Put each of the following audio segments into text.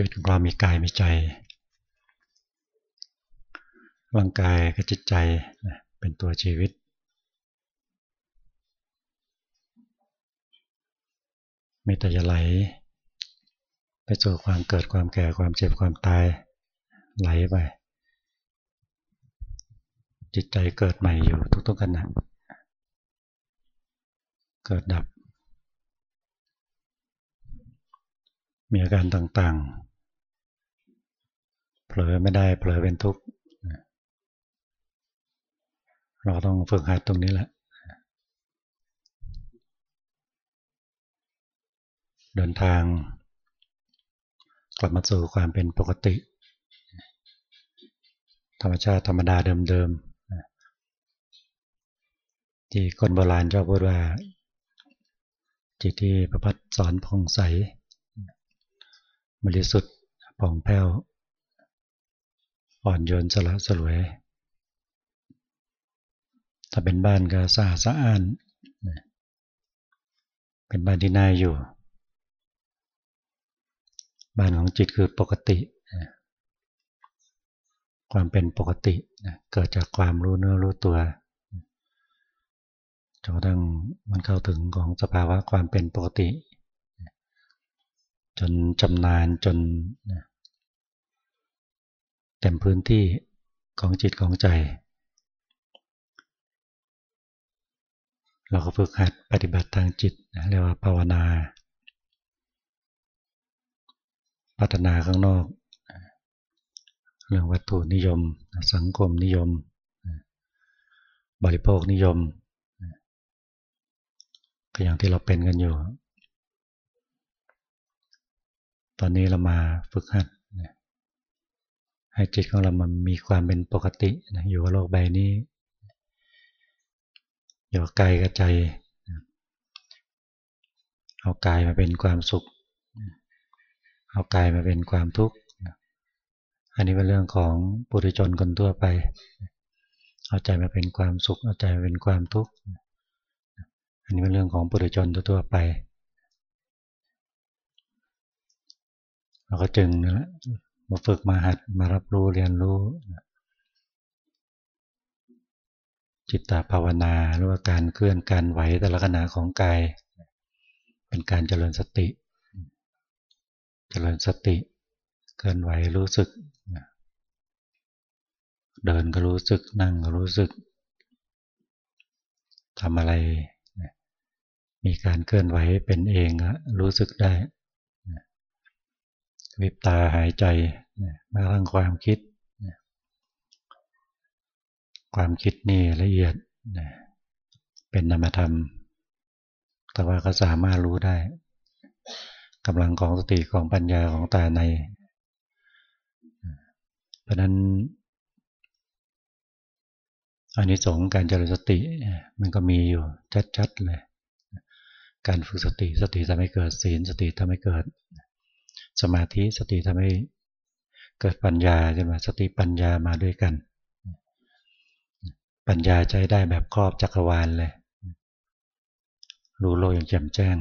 ชีวิตของเรามีกายมีใจร่างกายกับจิตใจเป็นตัวชีวิตมีแต่จะไหล ไปสู่ความเกิดความแก่ความเจ็บความตายไหลไป จิตใจเกิดใหม่อยู่ทุกๆขณะเกิดดับ มีอาการต่างๆ เผลอไม่ได้เผลอเป็นทุกข์เราต้องฝึกหัดตรงนี้แหละเดินทาง กลับมาสู่ความเป็นปกติ ธรรมชาติธรรมดาเดิมๆที่คนโบราณชอบพูดว่า จิตที่ประพัดสอนผ่องใสบริสุทธิ์ผ่องแผ้ว อ่อนโยนสละสลวย ถ้าเป็นบ้านก็สะอาดสะอ้าน เป็นบ้านที่น่าอยู่ บ้านของจิตคือปกติ ความเป็นปกติเกิดจากความรู้เนื้อรู้ตัวจนกระทั่งมันเข้าถึงของสภาวะความเป็นปกติ จนจำนานจน เต็มพื้นที่ของจิตของใจ เราก็ฝึกหัดปฏิบัติทางจิตเรียกว่าภาวนา พัฒนาข้างนอก เรื่องวัตถุนิยม สังคมนิยม บริโภคนิยม ก็อย่างที่เราเป็นกันอยู่ ตอนนี้เรามาฝึกหัด ให้จิตของเรามันมีความเป็นปกติอยู่กับโลกใบนี้อยู่กับกายกับใจ เอากายมาเป็นความสุข เอากายมาเป็นความทุกข์ อันนี้เป็นเรื่องของปุถุชนคนทั่วไป เอาใจมาเป็นความสุข เอาใจมาเป็นความทุกข์ อันนี้เป็นเรื่องของปุถุชนทั่วไป เราก็จึงนั่แหละ มาฝึกมาหัดมารับรู้เรียนรู้ จิตตภาวนาหรือว่าการเคลื่อนการไหวแต่ละขณะของกายเป็นการเจริญสติ เจริญสติเคลื่อนไหวรู้สึก เดินก็รู้สึกนั่งก็รู้สึกทำอะไร มีการเคลื่อนไหวเป็นเองรู้สึกได้ วิบตาหายใจมาทั้งความคิด ความคิดนี่ละเอียดเป็นนามธรรม แต่ว่าก็สามารถรู้ได้กำลังของสติของปัญญาของตาใน เพราะนั้นอันนี้สงการเจริญสติมันก็มีอยู่ชัดๆเลย การฝึกสติสติทำให้เกิดศีลสติทำให้เกิด สมาธิสติทำให้เกิดปัญญาใช่ไหมสติปัญญามาด้วยกัน ปัญญาใช้ได้แบบครอบจักรวาลเลย รู้โลกอย่างแจ่มแจ้ง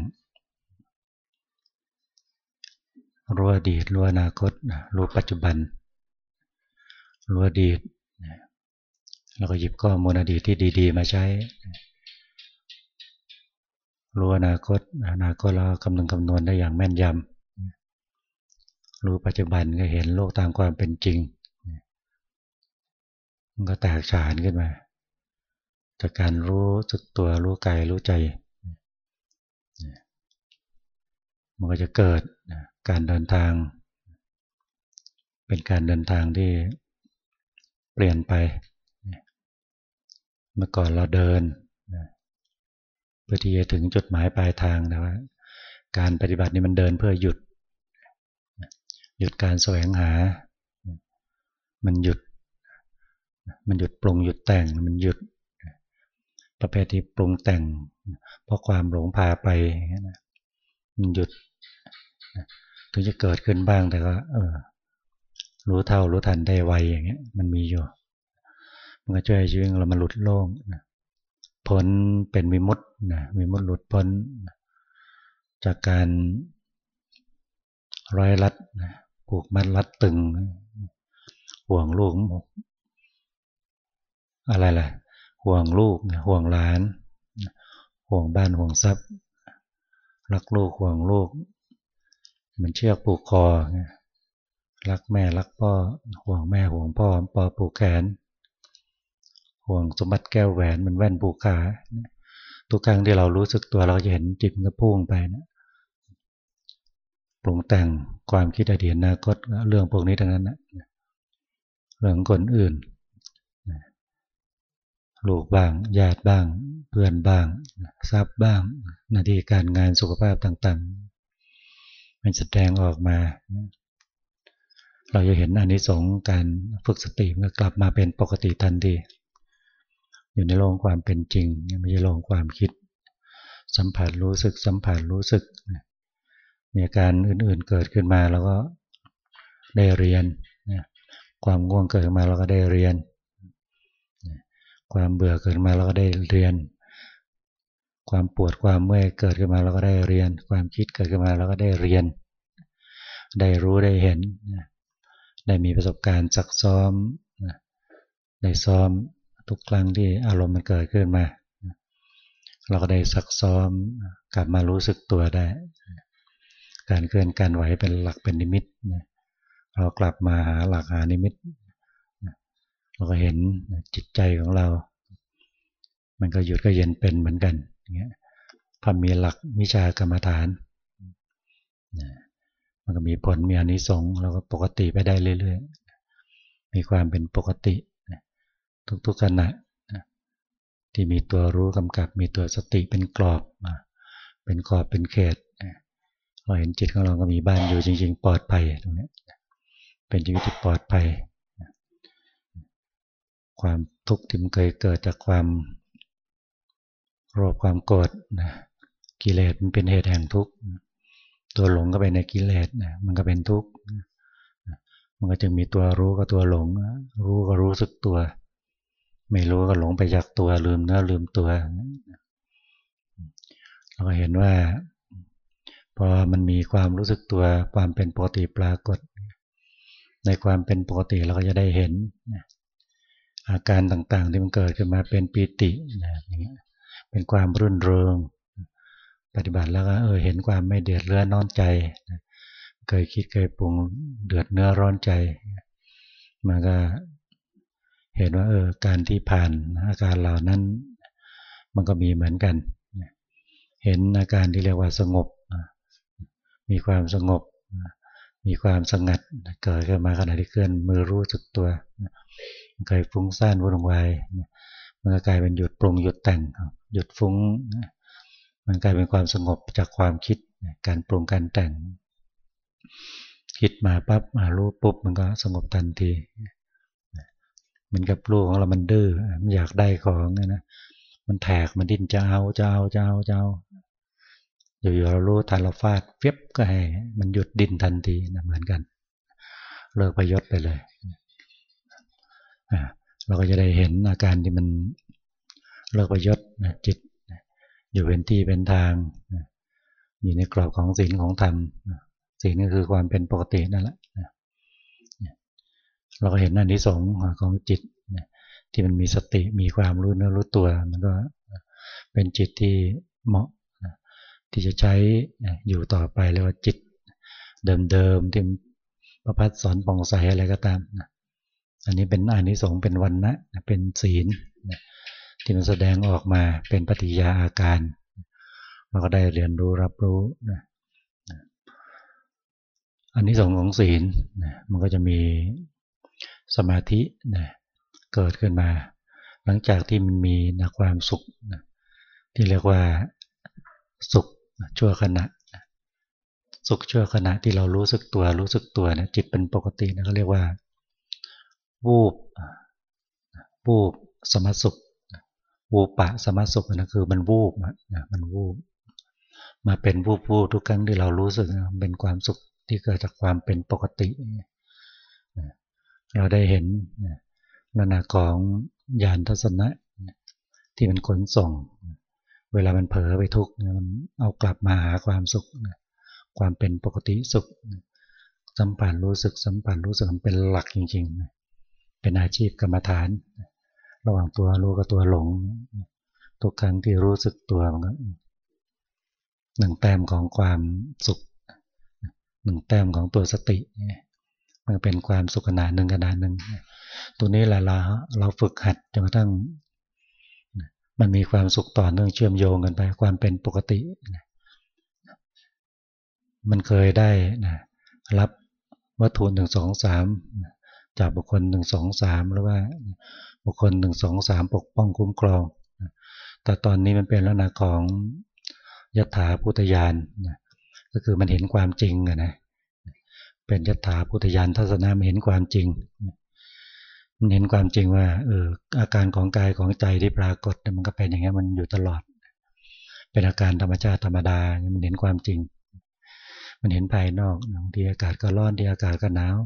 รู้อดีตรู้อนาคตรู้ปัจจุบัน รู้อดีตแล้วก็หยิบข้อมูลอดีตที่ดี ๆ มาใช้ รู้อนาคตอนาคตเราคำนึงคำนวณได้อย่างแม่นยำ รู้ปัจจุบันก็เห็นโลกตามความเป็นจริง มันก็แตกฉานขึ้นมา จากการรู้สึกตัวรู้กายรู้ใจ มันก็จะเกิดการเดินทาง เป็นการเดินทางที่เปลี่ยนไป เมื่อก่อนเราเดินเพื่อที่จะถึงจุดหมายปลายทางแต่ว่าการปฏิบัตินี้มันเดินเพื่อหยุด หยุดการแสวงหา มันหยุด มันหยุดปรุงหยุดแต่ง มันหยุด ประเภทที่ปรุงแต่ง เพราะความหลงพาไปมันหยุดถึงจะเกิดขึ้นบ้างแต่ก็ เออ รู้เท่ารู้ทันได้ไวอย่างเงี้ย มันมีอยู่ มันก็ช่วยชีวิตเรามาหลุดโล่งพ้นเป็นมิมุตนะมิมุตหลุดพ้นจากการร้อยลัด ผูกมัดรัดตึง ห่วงลูก อะไรล่ะ ห่วงลูก ห่วงหลาน ห่วงบ้านห่วงทรัพย์ รักลูกห่วงลูก มันเชือกผูกคอ รักแม่รักพ่อ ห่วงแม่ห่วงพ่อปอผูกแขน ห่วงสมบัติแก้วแหวนมันแว่นผูกขา ทุกครั้งที่เรารู้สึกตัวเราจะเห็นจิตมันก็พุ่งไปนะป รุงแต่งความคิดอดีตอนาคตเรื่องพวกนี้ทั้งนั้นนะเรื่องคนอื่นลูกบ้างญาติบ้าง เพื่อนบ้างทรัพย์บ้างหน้าที่การงานสุขภาพต่างๆ มันแสดงออกมา เราจะเห็นอันนี้สงการฝึกสติมันกลับมาเป็นปกติทันทีอยู่ในโลกความเป็นจริงไม่ใช่โลกความคิด สัมผัสรู้สึกสัมผัสรู้สึก มีอาการอื่นๆเกิดขึ้นมาเราก็ได้เรียน ความง่วงเกิดมาเราก็ได้เรียน ความเบื่อเกิดมาเราก็ได้เรียน ความปวดความเมื่อยเกิดขึ้นมาเราก็ได้เรียน ความคิดเกิดขึ้นมาเราก็ได้เรียน ได้รู้ได้เห็น ได้มีประสบการณ์ซักซ้อม ได้ซ้อมทุกครั้งที่อารมณ์มันเกิดขึ้นมา เราก็ได้ซักซ้อมกลับมารู้สึกตัวได้ การเคลื่อนการไหวเป็นหลักเป็นนิมิตเรากลับมาหาหลักหานิมิตเราก็เห็นจิตใจของเรา มันก็หยุดก็เย็นเป็นเหมือนกันเงี้ยพอมีหลักวิชากรรมฐานมันก็มีผลมีอนิสงส์เราก็ปกติไปได้เรื่อยๆ มีความเป็นปกติทุกๆขณะที่มีตัวรู้กำกับ มีตัวสติเป็นกรอบเป็นกรอบเป็นเขต เราเห็นจิตของเราก็มีบ้านอยู่จริง ๆ ปลอดภัยตรงนี้เป็นชีวิตที่ปลอดภัย ความทุกข์ที่มันเคยเกิดจากความโลภความโกรธนะกิเลสมันเป็นเหตุแห่งทุกข์ตัวหลงก็เป็นในกิเลสนะมันก็เป็นทุกข์มันก็จึงมีตัวรู้กับตัวหลง รู้ก็รู้สึกตัว ไม่รู้ก็หลงไปจากตัวลืมเนื้อลืมตัวเราก็เห็นว่า พอมันมีความรู้สึกตัวความเป็นปกติปรากฏ ในความเป็นปกติเราก็จะได้เห็นอาการต่างๆที่มันเกิดขึ้นมาเป็นปีติเงี้ยเป็นความรื่นเริงปฏิบัติแล้วก็เออเห็นความไม่เดือดเรื้อนนอนใจ เคยคิดเคยปรุงเดือดเนื้อร้อนใจมันก็เห็นว่าเออการที่ผ่านอาการเหล่านั้น มันก็มีเหมือนกัน เห็นอาการที่เรียกว่าสงบ มีความสงบ มีความสงัดเกิดขึ้นมาขณะที่เคลื่อนมือรู้สึกตัวเคยฟุ้งซ่านวุ่นวายมันก็กลายเป็นหยุดปรุงหยุดแต่งหยุดฟุ้ง มันกลายเป็นความสงบจากความคิดการปรุงการแต่ง คิดมาปั๊บมารู้ปุ๊บมันก็สงบทันทีมันกับลูกของเรามันดื้อมันอยากได้ของนะมันแทกมันดิ้นจะเอาจะเอาจะเอาจะเอา อยู่ๆเรารู้ทันเราฟาดเฟียบก็ให้ มันหยุดดินทันทีนะเหมือนกัน เลิกประยศไปเลยเราก็จะได้เห็นอาการที่มันเลิกประยศจิต อยู่เป็นที่เป็นทางอยู่ในกรอบของศีลของธรรมศีลก็คือความเป็นปกตินั่นแหละเราก็เห็นอันที่สองของจิตที่มันมีสติมีความรู้เนื้อรู้ตัว มันก็เป็นจิตที่เหมาะ ที่จะใช้อยู่ต่อไปเรียกว่าจิต เดิมๆที่ประพัดสอนปองใสอะไรก็ตามนะอันนี้เป็นอานิสงส์เป็นวันนะเป็นศีลที่มันแสดงออกมาเป็นปฏิยาอาการ เราก็ได้เรียนรู้รับรู้นะอันนี้สองของศีลนะมันก็จะมีสมาธินะเกิดขึ้นมา หลังจากที่มันมีนะความสุขนะที่เรียกว่าสุข ชั่วขณะ สุขชั่วขณะที่เรารู้สึกตัวรู้สึกตัวเนะจิตเป็นปกตินะเขาเรียกว่า วูบวูบสมสุขวูปะสมสุขนะคือมันวูบนะมันวูบมาเป็นวูบวูบทุกครั้งที่เรารู้สึกเป็นความสุขที่เกิดจากความเป็นปกติเราได้เห็นลักษณะของยานทัศนะที่มันขนส่ง เวลามันเผลอไปทุกข์มันเอากลับมาหาความสุข ความเป็นปกติสุข สัมผัสรู้สึกสัมผัสรู้สึกมันเป็นหลักจริงๆ เป็นอาชีพกรรมฐาน ระหว่างตัวรู้กับตัวหลง ทุกครั้งที่รู้สึกตัวมันก็หนึ่งแต้มของความสุขหนึ่งแต้มของตัวสติมันเป็นความสุขขนาดหนึ่งขนาดหนึ่งตัวนี้แหละเราเราฝึกหัดจนกระทั่ง มันมีความสุขต่อเนื่องเชื่อมโยงกันไปความเป็นปกติมันเคยได้นะรับวัตถุหนึ่งสองสามจากบุคคลหนึ่งสองสามหรือว่าบุคคลหนึ่งสองสามปกป้องคุ้มครอง แต่ตอนนี้มันเป็นลักษณะของยถาพุทธญาณก็คือมันเห็นความจริงนะเป็นยถาพุทธญาณทัศนะมันเห็นความจริง มันเห็นความจริงว่าเอออาการของกายของใจที่ปรากฏมันก็เป็นอย่างนี้มันอยู่ตลอด เป็นอาการธรรมชาติธรรมดามันเห็นความจริง มันเห็นภายนอกบางทีอากาศก็ร้อนดีอากาศก็หนาว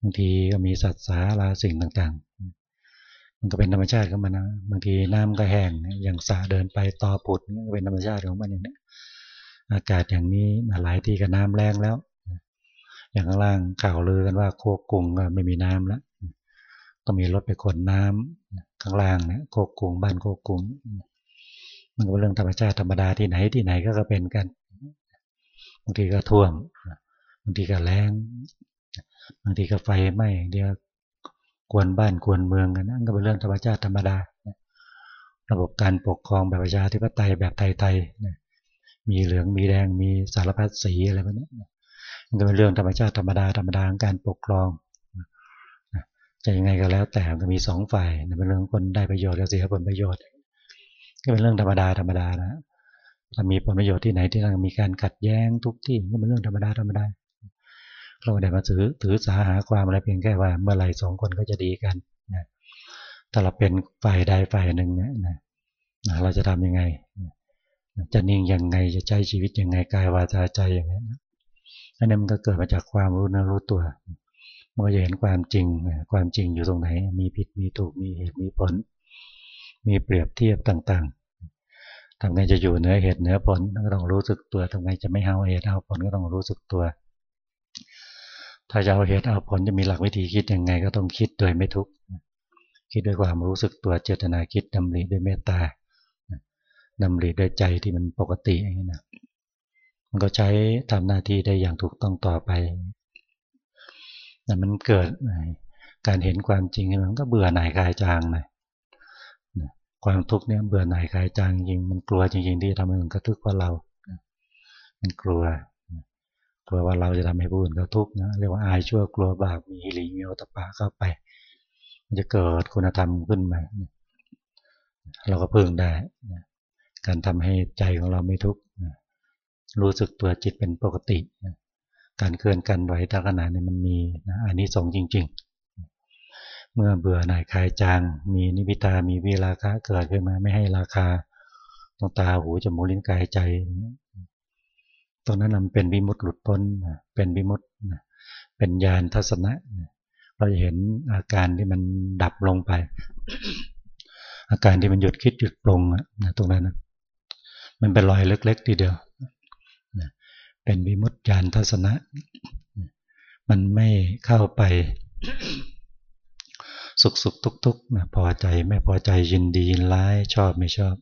บางทีก็มีสัตว์สาราสิ่งต่างๆ มันก็เป็นธรรมชาติของมันนะบางทีน้ำก็แห้งอย่างสาเดินไปต่อปุดก็เป็นธรรมชาติของมันอย่างนี้อากาศอย่างนี้หลายที่ก็น้ำแรงแล้ว อย่างข้างล่างข่าวลือกันว่าโคกุงก็ไม่มีน้ำแล้ว ต้องมีรถไปขนน้ำข้างล่างเนี่ยโคกุงบ้านโคกุงมันก็เป็นเรื่องธรรมชาติธรรมดาที่ไหนที่ไหนก็เป็นกันบางทีก็ท่วมบางทีก็แรงบางทีก็ไฟไหม้เดียวกวนบ้านกวนเมืองกันนั่นก็เป็นเรื่องธรรมชาติธรรมดา ระบบการปกครองแบบประชาธิปไตยแบบไทยๆมีเหลืองมีแดงมีสารพัดสีอะไรแบบนี้มันก็เป็นเรื่องธรรมชาติธรรมดาธรรมดาของการปกครอง จะยังไงก็แล้วแต่ก็มีสองฝ่ายเป็นเรื่องคนได้ประโยชน์และเสียผลประโยชน์ก็เป็นเรื่องธรรมดาธรรมดานะถ้ามีผลประโยชน์ที่ไหนที่เรามีการขัดแย้งทุกที่ก็เป็นเรื่องธรรมดาธรรมดาเราได้มาถือถือสาหาความอะไรเพียงแค่ว่าเมื่อไหร่สองคนก็จะดีกันนะถ้าเราเป็นฝ่ายใดฝ่ายหนึ่งนะนะเราจะทํำยังไง จะนิ่งยังไงจะใช้ชีวิตยังไงกายวาจาใจอย่างนี้นะอันนี้มันก็เกิดมาจากความรู้นะรู้ตัว มันก็จะเห็นความจริง ความจริงอยู่ตรงไหน มีผิดมีถูกมีเหตุมีผล มีเปรียบเทียบต่างๆทำไงจะอยู่เหนือเหตุเหนือผลก็ต้องรู้สึกตัวทำไงจะไม่เอาเหตุเอาผลก็ต้องรู้สึกตัว ถ้าจะเอาเหตุเอาผลจะมีหลักวิธีคิดยังไง ก็ต้องคิดโดยไม่ทุกข์คิดด้วยความรู้สึกตัวเจตนาคิดดำริด้วยเมตตาดำริด้วยใจที่มันปกติอย่างนี้นะมันก็ใช้ทำหน้าที่ได้อย่างถูกต้องต่อไป แต่มันเกิดการเห็นความจริงมันก็เบื่อหน่ายกายจางหน่อยความทุกข์เนี่ยเบื่อหน่ายคลายจางจริง มันกลัวจริงๆที่ทำให้มันกระทุกข์เพราเรา มันกลัว กลัวว่าเราจะทำให้ผู้อื่นกระทุกข์นะ เรียกว่าอายชั่วกลัวบาปมีหิริมีโอตปะเข้าไป มันจะเกิดคุณธรรมขึ้นมา เราก็พึ่งได้ การทำให้ใจของเราไม่ทุกข์ รู้สึกตัวจิตเป็นปกติ การเคลื่อนกันไหวตาขนาดนี้มันมีอันนี้สงจริง ๆ เมื่อเบื่อหน่ายคลายจาง มีนิพิตามีวิราคะเกิดขึ้นมาไม่ให้ราคาตรงตาหูจมูกลิ้นกายใจ ตรงนั้นมันเป็นวิมุตติหลุดพ้นเป็นวิมุตติเป็นญาณทัศนะเราจะเห็นอาการที่มันดับลงไป อาการที่มันหยุดคิดหยุดปรุงนะตรงนั้นนะมันเป็นรอยเล็กๆทีเดียว เป็นวิมุตติญาณทัศนะ มันไม่เข้าไป สุขสุขทุกทุกนะพอใจไม่พอใจยินดียินร้ายชอบไม่ชอบ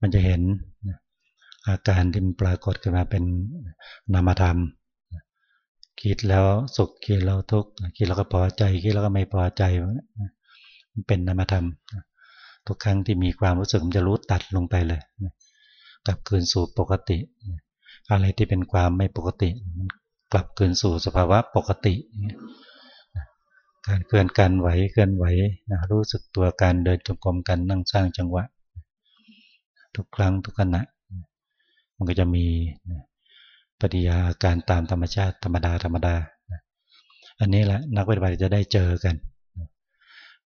มันจะเห็นอาการที่มันปรากฏขึ้นมาเป็นนามธรรมคิดแล้วสุขคิดแล้วทุกข์คิดแล้วก็พอใจคิดแล้วก็ไม่พอใจมันเป็นนามธรรมทุกครั้งที่มีความรู้สึกมันจะรู้ตัดลงไปเลยกลับคืนสู่ปกติ อะไรที่เป็นความไม่ปกติมันกลับคืนสู่สภาวะปกติ การเคลื่อนการไหวเคลื่อนไหวนะรู้สึกตัวการเดินจงกรมกันนั่งสร้างจังหวะ ทุกครั้งทุกขณะ มันก็จะมีปฏิยาการตามธรรมชาติธรรมดาธรรมดา อันนี้แหละนักปฏิบัติจะได้เจอกัน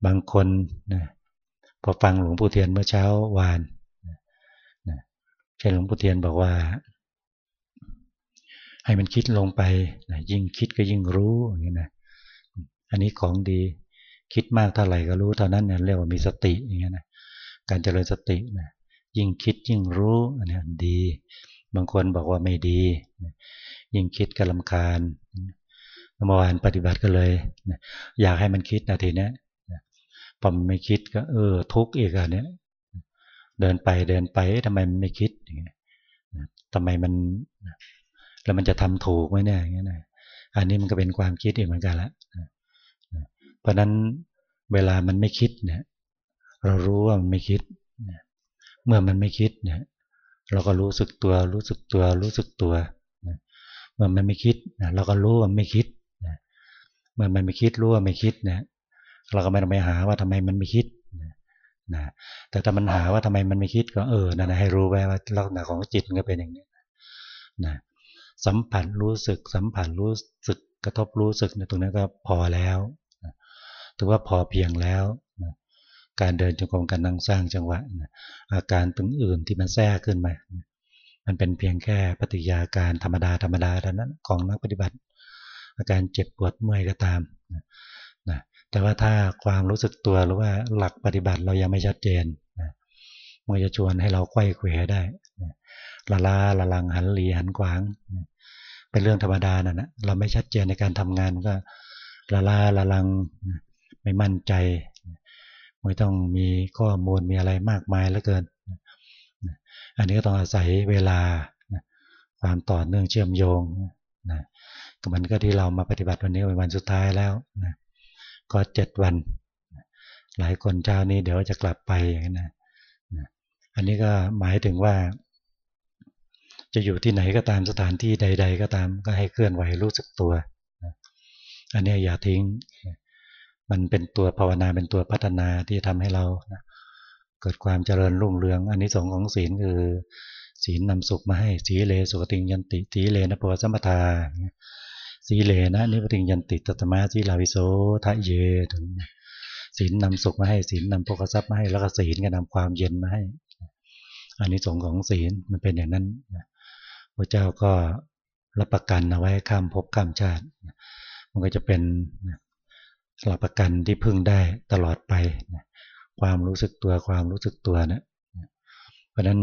บางคนนะพอฟังหลวงปู่เทียนเมื่อเช้าวานเช่นหลวงปู่เทียนบอกว่า ให้มันคิดลงไปยิ่งคิดก็ยิ่งรู้อย่างนี้นะอันนี้ของดีคิดมากเท่าไหร่ก็รู้เท่านั้นเนี่ยเรียกว่ามีสติอย่างเงี้ยนะการเจริญสตินะยิ่งคิดยิ่งรู้อันนี้ดี บางคนบอกว่าไม่ดี ยิ่งคิดก็ลำคาญเมื่อวานปฏิบัติก็เลยอยากให้มันคิดนาทีนี้พอมันไม่คิดก็ เออ ทุกข์อีกอะเนี้ยเดินไปเดินไปทำไมมันไม่คิดอย่างเงี้ยทำไมมัน แล้วมันจะทำถูกไหมเนี่ยอย่างเงี้ยนะอันนี้มันก็เป็นความคิดอีกเหมือนกันละเพราะนั้นเวลามันไม่คิดเนี่ย เรารู้ว่ามันไม่คิดเมื่อมันไม่คิดเนี่ย เราก็รู้สึกตัว รู้สึกตัว รู้สึกตัวเมื่อมันไม่คิดเราก็รู้ว่าไม่คิดเมื่อมันไม่คิดรู้ว่าไม่คิดเนี่ย เราก็ไม่ต้องไปหาว่าทำไมมันไม่คิดนะแต่ถ้ามันหาว่าทำไมมันไม่คิดก็เออนั่นให้รู้ไว้ว่าลักษณะของจิตมันก็เป็นอย่างนี้นะ สัมผัสรู้สึก สัมผัสรู้สึกกระทบรู้สึกในตรงนั้นก็พอแล้วถือว่าพอเพียงแล้วการเดินจงกรมการนั่งสร้างจังหวะอาการตึงอื่นที่มันแทรกขึ้นมา มันเป็นเพียงแค่ปฏิยาการธรรมดาธรรมดาเท่านั้นของนักปฏิบัติ อาการเจ็บปวดเมื่อยก็ตามนะแต่ว่าถ้าความรู้สึกตัวหรือว่าหลักปฏิบัติเรายังไม่ชัดเจนนะมันจะชวนให้เราไข้เขวได้ ละลาละลังหันหลีหันขวาง เป็นเรื่องธรรมดานะนะเราไม่ชัดเจนในการทำงานก็ละลาละลังไม่มั่นใจไม่ต้องมีข้อมูลมีอะไรมากมายเหลือเกิน อันนี้ก็ต้องอาศัยเวลาความต่อเนื่องเชื่อมโยงนะก็มันก็ที่เรามาปฏิบัติวันนี้เป็นวันสุดท้ายแล้วนะก็เจ็ดวัน หลายคนเจ้านี้เดี๋ยวจะกลับไปอย่างนี้นะอันนี้ก็หมายถึงว่า จะอยู่ที่ไหนก็ตามสถานที่ใด ๆ ก็ตามก็ให้เคลื่อนไหวรู้สึกตัว อันนี้อย่าทิ้ง มันเป็นตัวภาวนาเป็นตัวพัฒนาที่ทำให้เราเกิดความเจริญรุ่งเรือง อันนี้สองของศีลคือ ศีลนำสุขมาให้สีเลสุกติยันติสีเลนะปวสัมปทาสีเลนะนิพติยันติตตมาสีลาวิโสทะเยถึงศีลนำสุขมาให้ศีลนำโภคทรัพย์มาให้แล้วก็ศีลก็นำความเย็นมาให้อันนี้สงของศีลมันเป็นอย่างนั้น พระเจ้าก็รับประกันเอาไว้ข้ามภพข้ามชาติ มันก็จะเป็นหลักประกันที่พึ่งได้ตลอดไป ความรู้สึกตัวความรู้สึกตัวนะเพราะฉะนั้น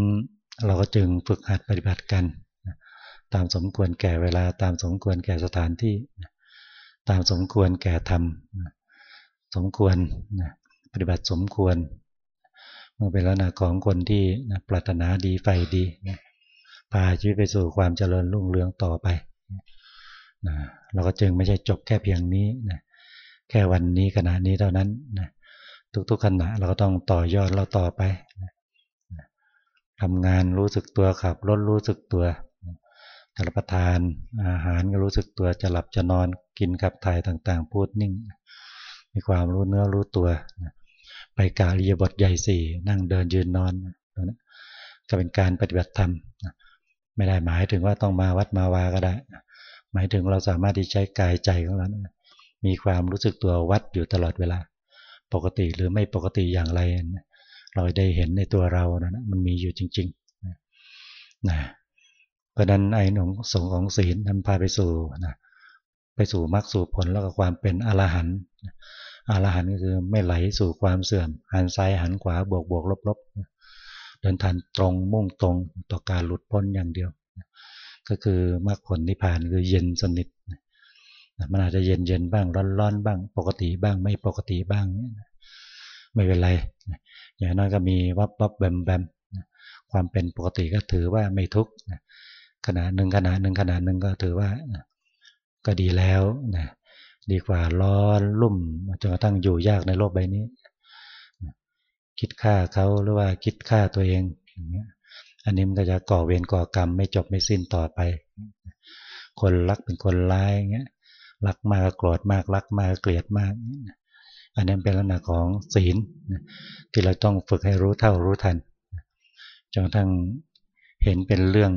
เราก็จึงฝึกหัดปฏิบัติกัน ตามสมควรแก่เวลาตามสมควรแก่สถานที่ ตามสมควรแก่ธรรมสมควรปฏิบัติสมควรเมื่อเป็นลักษณะของคนที่ปรารถนาดีไฟดี พาชีวิตไปสู่ความเจริญรุ่งเรืองต่อไปเราก็จึงไม่ใช่จบแค่เพียงนี้แค่วันนี้ขณะนี้เท่านั้นทุกๆขณะเราก็ต้องต่อยอดเราต่อไปทำงานรู้สึกตัวขับรถรู้สึกตัวจะรับประทานอาหารก็รู้สึกตัวจะหลับจะนอนกินขับถ่ายต่างๆ พูดนิ่ง มีความรู้เนื้อรู้ตัว ไปกาลียบทใหญ่สี่นั่งเดินยืนนอนนก็เป็นการปฏิบัติธรรม ไม่ได้หมายถึงว่าต้องมาวัดมาวาก็ได้ หมายถึงเราสามารถที่ใช้กายใจของเรามีความรู้สึกตัววัดอยู่ตลอดเวลา ปกติหรือไม่ปกติอย่างไร เราได้เห็นในตัวเรานะมันมีอยู่จริงๆนะเพราะนั้นไอ้หนงสงของศีลนำพาไปสู่นะไปสู่มรรคสู่ผลแล้วก็ความเป็นอรหันต์อรหันต์ก็คือไม่ไหลสู่ความเสื่อมหันซ้ายหันขวาบวกบวกลบลบ เดินทางตรงมุ่งตรงต่อการหลุดพ้นอย่างเดียว ก็คือมรรคผลนิพพานคือเย็นสนิทมันอาจจะเย็นเย็นบ้างร้อนร้อนบ้าง ปกติบ้างไม่ปกติบ้างไม่เป็นไรอย่างน้อยก็มีวับวับแบมแบมความเป็นปกติก็ถือว่าไม่ทุกข์ขณะหนึ่งขณะหนึ่งขณะหนึ่งก็ถือว่าก็ดีแล้วนะดีกว่าร้อนลุ่มจนกระทั่งอยู่ยากในโลกใบนี้ คิดฆ่าเขาหรือว่าคิดฆ่าตัวเองอย่างเงี้ยอันนี้มันก็จะก่อเวรก่อกรรมไม่จบไม่สิ้นต่อไป คนรักเป็นคนร้ายเงี้ยรักมากโกรธมากรักมากเกลียดมาก อันนี้เป็นลักษณะของศีลที่เราต้องฝึกให้รู้เท่ารู้ทันจนกระทั่งเห็นเป็นเรื่อง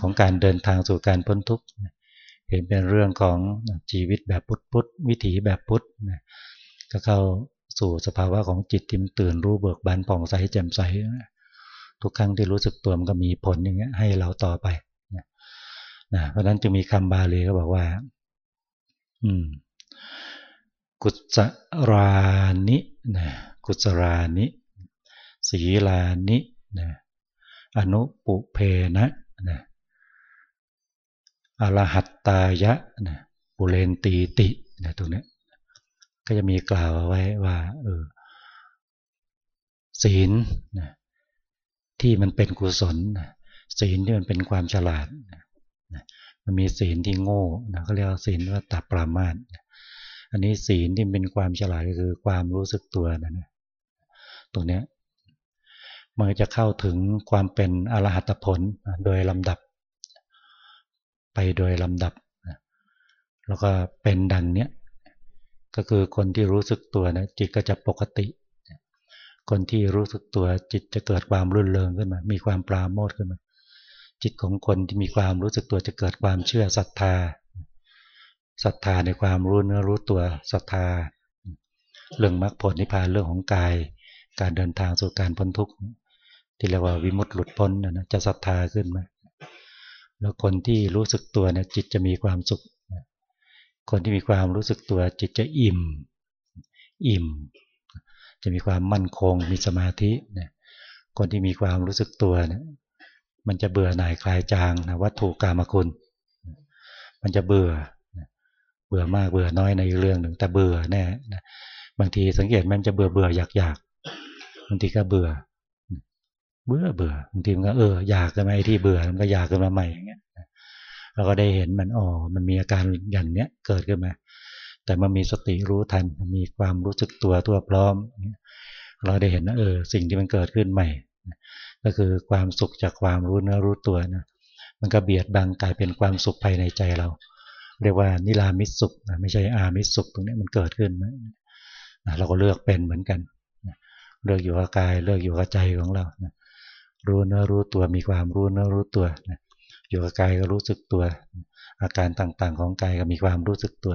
ของการเดินทางสู่การพ้นทุกข์เห็นเป็นเรื่องของชีวิตแบบพุทธพุทธวิถีแบบพุทธก็เข้า สู่สภาวะของจิตที่มตื่นรู้เบิกบานผ่องใสแจ่มใสทุกครั้งที่รู้สึกตัวมันก็มีผลอย่างเงี้ยให้เราต่อไปนะเพราะนั้นจึงมีคำบาลีก็บอกว่า อืม กุศรานินะกุศรานิศีลานินะอนุปุเพนะนะอรหัตตายะนะปุเรนตีตินะตรงนี้ ก็จะมีกล่าวเอาไว้ว่าเออศีลที่มันเป็นกุศลศีลที่มันเป็นความฉลาดมันมีศีลที่โง่นะเขาเรียกศีลว่าตับปรามาสอันนี้ศีลที่เป็นความฉลาดก็คือความรู้สึกตัวนะตรงนี้มันจะเข้าถึงความเป็นอรหัตผลโดยลำดับ ไปโดยลำดับ แล้วก็เป็นดังเนี้ย ก็คือคนที่รู้สึกตัวนะจิตก็จะปกติ คนที่รู้สึกตัวจิตจะเกิดความรื่นเริงขึ้นมา มีความปราโมทขึ้นมา จิตของคนที่มีความรู้สึกตัวจะเกิดความเชื่อศรัทธาศรัทธาในความรู้เนื้อรู้ตัวศรัทธา เรื่องมรรคผลนิพพานเรื่องของกาย การเดินทางสู่การพ้นทุกข์ที่เรียกว่าวิมุตติหลุดพ้นนะจะศรัทธาขึ้นมาแล้วคนที่รู้สึกตัวเนี่ยจิตจะมีความสุข คนที่มีความรู้สึกตัวจิตจะอิ่ม อิ่ม จะมีความมั่นคง มีสมาธิคนที่มีความรู้สึกตัวเนี่ยมันจะเบื่อหน่ายคลายจางนะวัตถุกรรมคุณ มันจะเบื่อ เบื่อมากเบื่อน้อยในเรื่องหนึ่งแต่เบื่อแน่บางทีสังเกตมันจะเบื่อเบื่ออยากอยากบางทีก็เบื่อ เบื่อเบื่อบางทีมันก็เอออยากกันไหมที่เบื่อมันก็อยากกันมาใหม่อย่างเงี้ย เราก็ได้เห็นมันอ๋อมันมีอาการอย่างเนี้ยเกิดขึ้นมา แต่มันมีสติรู้ทันมีความรู้สึกตัวตัวพร้อม เราได้เห็นนะเออสิ่งที่มันเกิดขึ้นใหม่ ก็คือความสุขจากความรู้เนื้อรู้ตัวนะมันก็เบียดบังกลายเป็นความสุขภายในใจเรา เรียกว่านิรามิสุขนะไม่ใช่อามิสุขตรงนี้มันเกิดขึ้นนะเราก็เลือกเป็นเหมือนกันเลือกอยู่กับกายเลือกอยู่กับใจของเรานะรู้เนื้อรู้ตัวมีความรู้เนื้อรู้ตัวนะ อยู่กับกายก็รู้สึกตัว อาการต่างๆ ของกายก็มีความรู้สึกตัว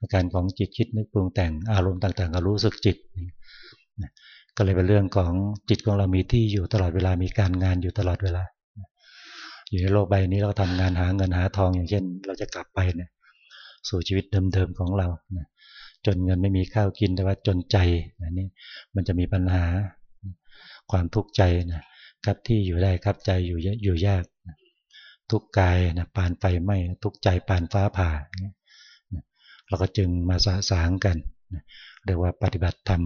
อาการของจิตคิดนึกปรุงแต่งอารมณ์ต่างๆ ก็รู้สึกจิตก็เลยเป็นเรื่องของจิตของเรามีที่อยู่ตลอดเวลามีการงานอยู่ตลอดเวลา อยู่ในโลกใบนี้เราทำงานหาเงินหาทองอย่างเช่น เราจะกลับไปเนี่ยสู่ชีวิตเดิมๆของเราจนเงินไม่มีข้าวกินแต่ว่าจนใจนี่มันจะมีปัญหาความทุกข์ใจนะครับที่อยู่ได้ครับใจอยู่อยู่ยาก ทุกกายนะปานไฟไหม้ทุกใจปานฟ้าผ่าเราก็จึงมาสะสางกันเรียกว่าปฏิบัติธรรม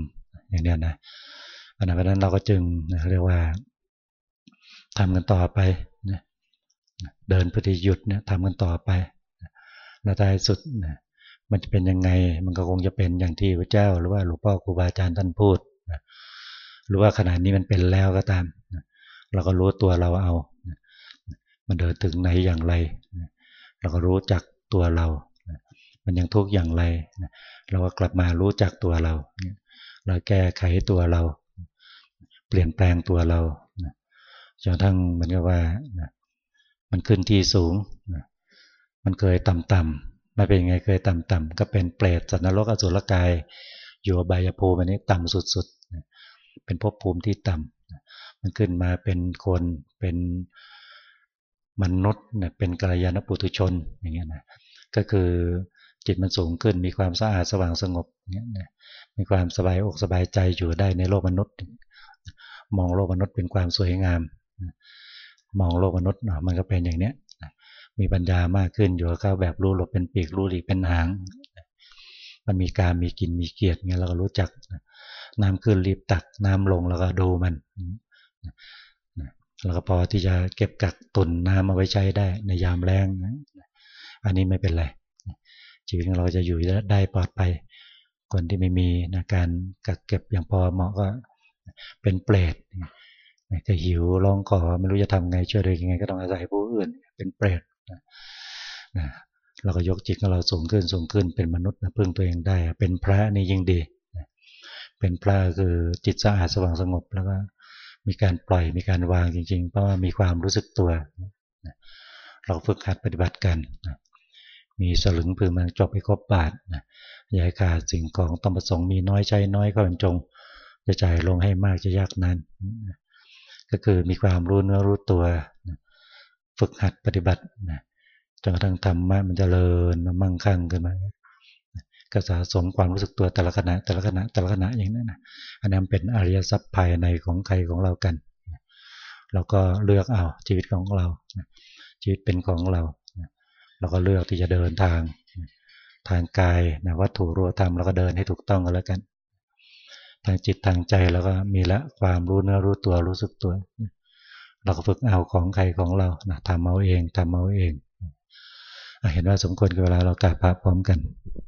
อย่างนี้นะเพราะนั้นเราก็จึงเรียกว่าทำกันต่อไปเดินปฏิยุทธ์เนี่ยทำกันต่อไป แล้วท้ายสุดมันจะเป็นยังไง มันก็คงจะเป็นอย่างที่พระเจ้า หรือว่าหลวงพ่อครูบาอาจารย์ท่านพูดหรือว่าขณะนี้มันเป็นแล้วก็ตามเราก็รู้ตัวเราเอา มันเดินถึงไหนอย่างไร เราก็รู้จักตัวเรา มันยังทุกข์อย่างไร เราก็กลับมารู้จักตัวเรา เราแก้ไขตัวเรา เปลี่ยนแปลงตัวเราจนทั้งเหมือนกับว่า มันขึ้นที่สูง มันเคยต่ำๆมาเป็นไงเคยต่ำๆก็เป็นเปรตสัตว์นรกอสุรกาย อยู่อบายภูมิอันนี้ต่ำสุดๆ เป็นภพภูมิที่ต่ำมันขึ้นมาเป็นคนเป็น มนุษย์เนี่ยเป็นกัลยาณปุถุชนอย่างเงี้ยนะก็คือจิตมันสูงขึ้นมีความสะอาดสว่างสงบเงี้ยนะมีความสบายอกสบายใจอยู่ได้ในโลกมนุษย์ มองโลกมนุษย์เป็นความสวยงาม มองโลกมนุษย์มันก็เป็นอย่างเนี้ยมีปัญญามากขึ้นอยู่กับเขาแบบรู้หลบเป็นปีกรู้หลีกเป็นหาง มันมีการมีกินมีเกียรติเงี้ยเราก็รู้จักน้ำขึ้นรีบตักน้ำลงแล้วก็ดูมัน แล้วก็พอที่จะเก็บกักตุนน้ำมาไว้ใช้ได้ในยามแรงอันนี้ไม่เป็นไรชีวิตของเราจะอยู่ได้ปลอดภัยคนที่ไม่มีนะการกักเก็บอย่างพอเหมาะก็เป็นเปรตจะหิวร้องขอไม่รู้จะทำไงช่วยได้ยังไงก็ต้องอาศัยผู้อื่น เป็นเปรตนะเราก็ยกจิตของเราสูงขึ้นสูงขึ้นเป็นมนุษย์นะพึ่งตัวเองได้ เป็นพระนี่ยิ่งดี เป็นพระคือจิตสะอาดสว่างสงบแล้วก็ มีการปล่อยมีการวางจริง ๆ เพราะว่ามีความรู้สึกตัว เราฝึกหัดปฏิบัติกัน มีสลึงพึงมันจบไปครบบาทย่าให้ขาดสิ่งของต้องประสงค์มีน้อยใช้น้อยก็เป็นจง จะจ่ายลงให้มากจะยากนั้น ก็คือมีความรู้เนื้อรู้ตัว ฝึกหัดปฏิบัติจนกระทั่งธรรมะมันจเจริญมั่งคั่งขึ้นมา ก็สะสมความรู้สึกตัวแต่ละขณะแต่ละขณะแต่ละขณะอย่างนั้นนะอันนั้นเป็นอริยทรัพย์ภายในของใครของเรากัน เราก็เลือกเอาชีวิตของเรา ชีวิตเป็นของเรา เราก็เลือกที่จะเดินทาง ทางกายนะวัตถุรู้ธรรมเราก็เดินให้ถูกต้องกันแล้วกัน ทางจิตทางใจเราก็มีละความรู้เนื้อรู้ตัวรู้สึกตัว เราก็ฝึกเอาของใครของเรานะทำเอาเองทำเอาเอง เห็นว่าสมควรกับเวลาเรากราบพระพร้อมกัน